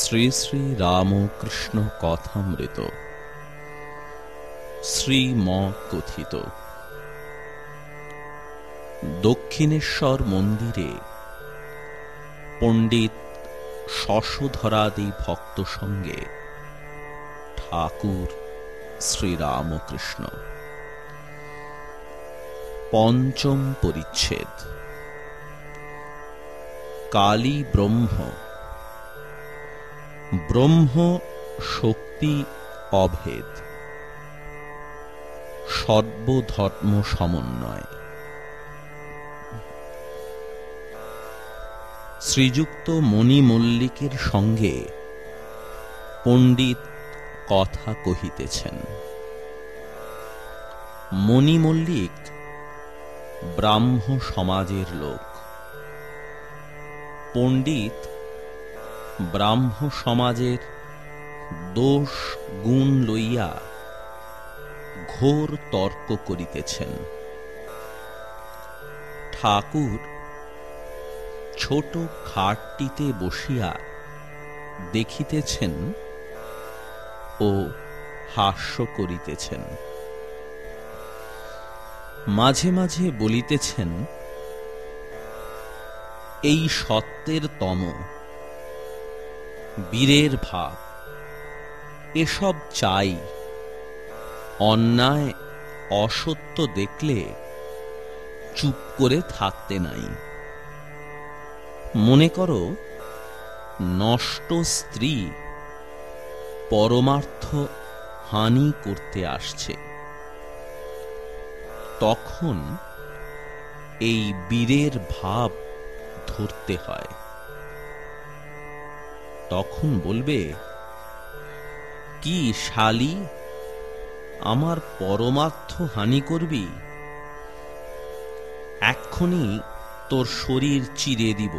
শ্রী শ্রী রামকৃষ্ণ কথামৃত। শ্রীম কথিত দক্ষিণেশ্বর মন্দিরে পণ্ডিত শশধরাদি ভক্ত সঙ্গে ঠাকুর শ্রীরামকৃষ্ণ পঞ্চম পরিচ্ছেদ। কালী ব্রহ্ম ব্রহ্ম শক্তি অভেদ। সর্বধর্ম সমন্বয়। শ্রীযুক্ত মণি মল্লিকের সঙ্গে পণ্ডিত কথা কহিতেছেন, মণি মল্লিক ব্রাহ্ম সমাজের লোক, পণ্ডিত ব্রাহ্ম সমাজের দোষ গুণ লইয়া ঘোর তর্ক করিতেছেন। ঠাকুর ছোট খাটটিতে বসিয়া দেখিতেছেন ও হাস্য করিতেছেন। মাঝে মাঝে বলিতেছেন, এই সত্যের তম বীরের ভাব। এসব চাই। অন্যায়, অসত্য দেখলে চুপ করে থাকতে নাই। মনে করো, নষ্ট স্ত্রী পরমার্থ হানি করতে আসছে। তখন এই বীরের ভাব ধরতে হয়। তখন বলবে, কি শালি, আমার পরমার্থ হানি করবি? এক্ষুনি তোর শরীর চিরে দিব।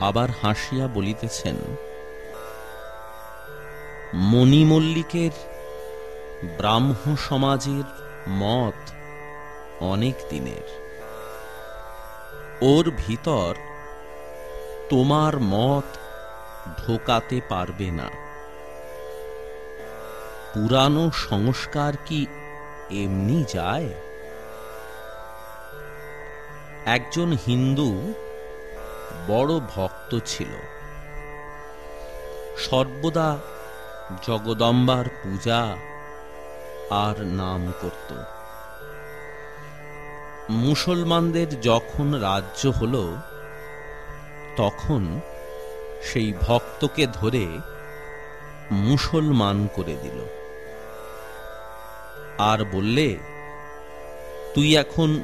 আবার হাসিয়া বলিতেছেন, মণিমল্লিকের ব্রাহ্ম সমাজের মত অনেক দিনের। ওর ভিতর তোমার মত ঢোকাতে পারবে না। পুরানো সংস্কার কি এমনি যায়? একজন হিন্দু বড় ভক্ত ছিল। সর্বদা জগদম্বার পূজা আর নাম করত। মুসলমানদের যখন রাজ্য হল তখন সেই ভক্তকে ধরে মুসলমান করে দিল। আর বললে, তুই এখন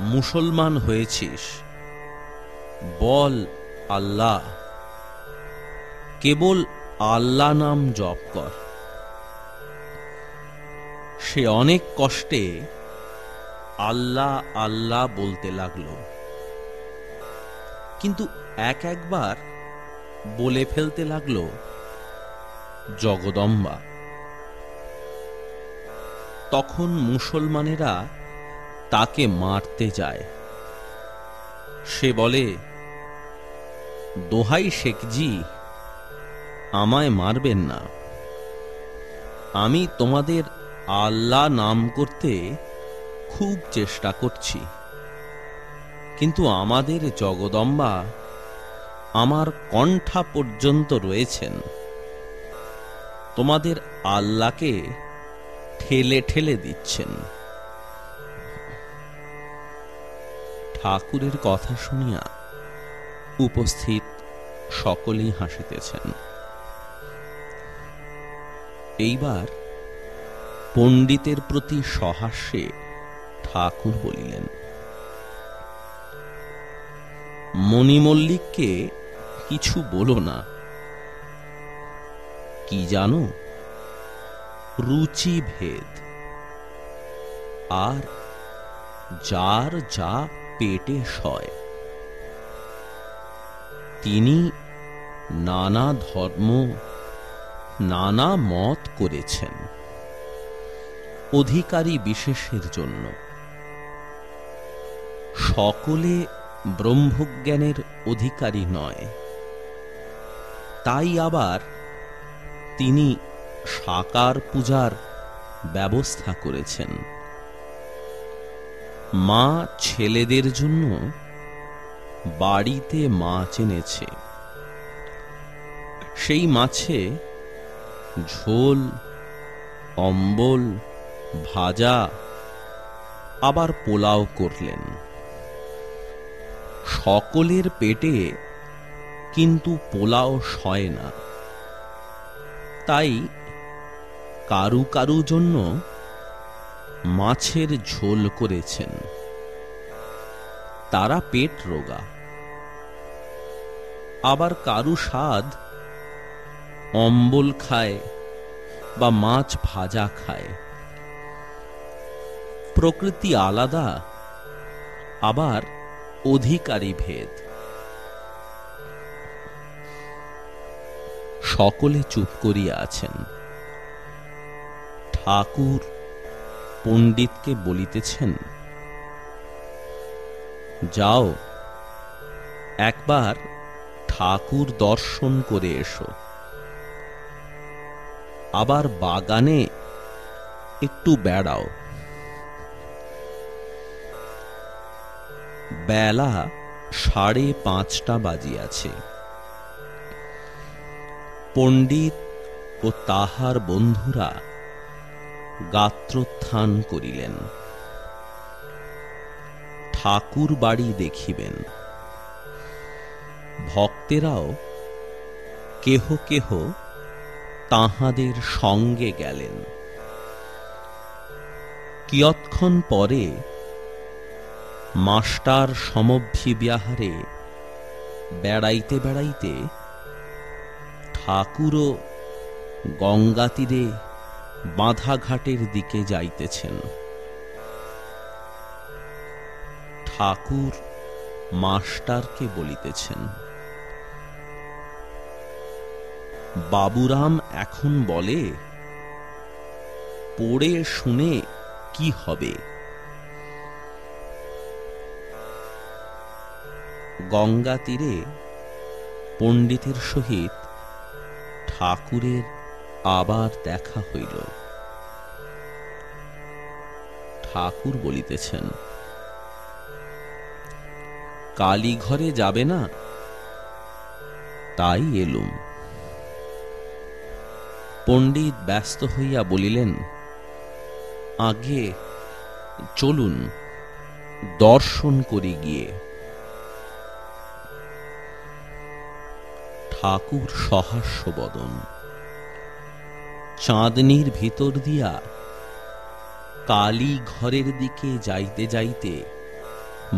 মুসলমান হয়েছিস। বল আল্লাহ। কেবল আল্লাহ নাম জপ কর। সে অনেক কষ্টে আল্লাহ আল্লাহ বলতে লাগল। কিন্তু এক একবার বলে ফেলতে লাগল, জগদম্বা। তখন মুসলমানেরা তাকে মারতে যায়। সে বলে, দোহাই শেখজি, আমায় মারবেন না। আমি তোমাদের আল্লাহ নাম করতে খুব চেষ্টা করছি। কিন্তু আমাদের জগদম্বা আমার কণ্ঠা পর্যন্ত রয়েছেন। তোমাদের আল্লাহকে ঠেলে ঠেলে দিচ্ছেন। ঠাকুরের কথা শুনিয়া উপস্থিত সকলেই হাসিতেছেন। এইবার পণ্ডিতের প্রতি সহাস্যে ঠাকুর বলিলেন, মণিমল্লিককে কিছু বলো না। কি জানো? রুচি ভেদ। আর যার যা পেটে সয়। তিনি নানা ধর্ম, নানা মত করেছেন। অধিকারী বিশেষের জন্য। সকলে ব্রহ্মজ্ঞানের অধিকারী নয়। তাই আবার তিনি সাকার পূজার ব্যবস্থা করেছেন। মা ছেলেদের জন্য বাড়িতে মাছ এনেছে সেই মাছে ঝোল, অম্বল, ভাজা, আবার পোলাও করলেন। সকলের পেটে কিন্তু পোলাও সয় না। তাই কারু কারু জন্য মাছের ঝোল করেছেন। তারা পেট রোগা। আবার কারু স্বাদ অম্বল খায় বা মাছ ভাজা খায়। প্রকৃতি আলাদা, আবার অধিকারী ভেদ। সকলে চুপ করিয়া আছেন। ঠাকুর পণ্ডিতকে বলিতেছেন, যাও, একবার ঠাকুর দর্শন করে এসো। আবার বাগানে একটু বেড়াও। বেলা সাড়ে পাঁচটা বাজিয়াছে। পণ্ডিত ও তাহার বন্ধুরা গাত্রোত্থান করিলেন। ঠাকুর বাড়ি দেখিবেন। ভক্তেরাও কেহ কেহ তাহাদের সঙ্গে গেলেন। কিয়ৎক্ষণ পরে মাস্টার সমভ্যিব্যাহারে বেড়াইতে বেড়াইতে ঠাকুরও গঙ্গা তীরে বাঁধাঘাটের দিকে যাইতেছেন। ঠাকুর মাস্টারকে বলিতেছেন, বাবুরাম এখন বলে, পড়ে শুনে কি হবে? গঙ্গা তীরে পণ্ডিতের সহিত ঠাকুরের আবার দেখা হইল। ঠাকুর বলিতেছেন কালী ঘরে যাবে না? তাই এলুম। পণ্ডিত ব্যস্ত হইয়া বলিলেন, আগে চলুন, দর্শন করি গিয়ে। ঠাকুর সহাস্য বদন চাঁদনির ভিতর দিয়া কালী ঘরের দিকে যাইতে যাইতে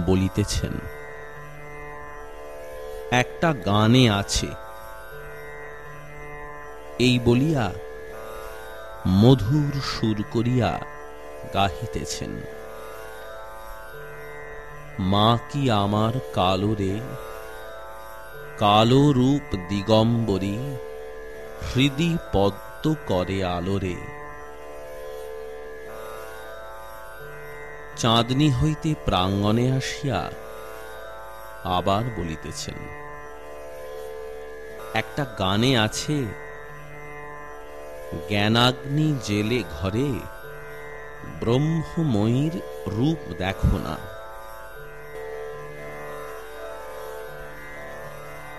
বলিতেছেন, একটা গানে আছে। এই বলিয়া মধুর সুর করিয়া গাহিতেছেন, মা কি আমার কালো রে? কালো রূপ দিগম্বরী, হৃদি পদ্ম করে আলোরে। চাঁদনি হইতে প্রাঙ্গণে আসিয়া আবার বলিতেছেন, একটা গানে আছে, জ্ঞানাগ্নি জেলে ঘরে ব্রহ্মময়ীর রূপ দেখো না।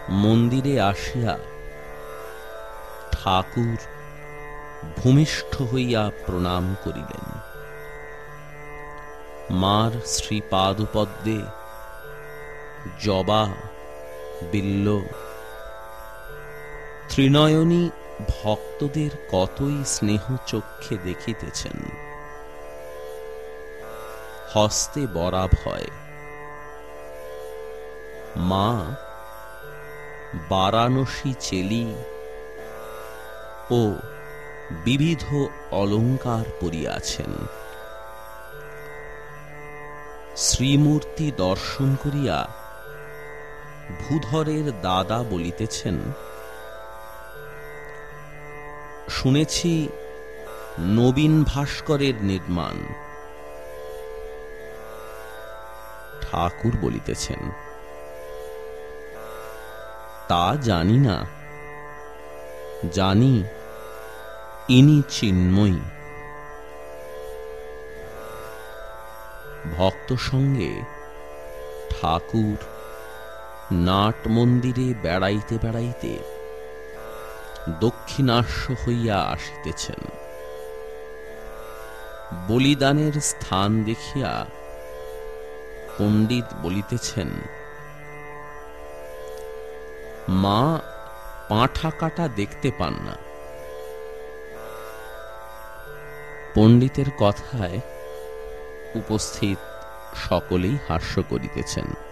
মন্দিরে আসিয়া ঠাকুর ভূমিষ্ঠ হইয়া প্রণাম করিলেন। মার শ্রীপাদপদ্মে জবা, বিল্ল, ত্রিনয়নী ভক্তদের কতই স্নেহ চক্ষে দেখিতেছেন। হস্তে বরাভয় মা বারাণসী চেলি ও বিবিধ অলঙ্কার পরিয়াছেন। শ্রীমূর্তি দর্শন করিয়া ভূধরের দাদা বলিতেছেন, শুনেছি নবীন ভাস্করের নির্মাণ। ঠাকুর বলিতেছেন তা জানি না। জানি, ইনি চিন্ময়ী। ভক্ত সঙ্গে ঠাকুর নাট মন্দিরে বেড়াইতে বেড়াইতে দক্ষিণাস্য হইয়া আসিতেছেন। বলিদানের স্থান দেখিয়া পণ্ডিত বলিতেছেন মা পাঁঠা কাটা দেখতে পান না। পণ্ডিতের কথায় উপস্থিত সকলেই হাস্য করিতেছেন।